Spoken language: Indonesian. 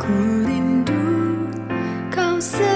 Ku rindu kau sendiri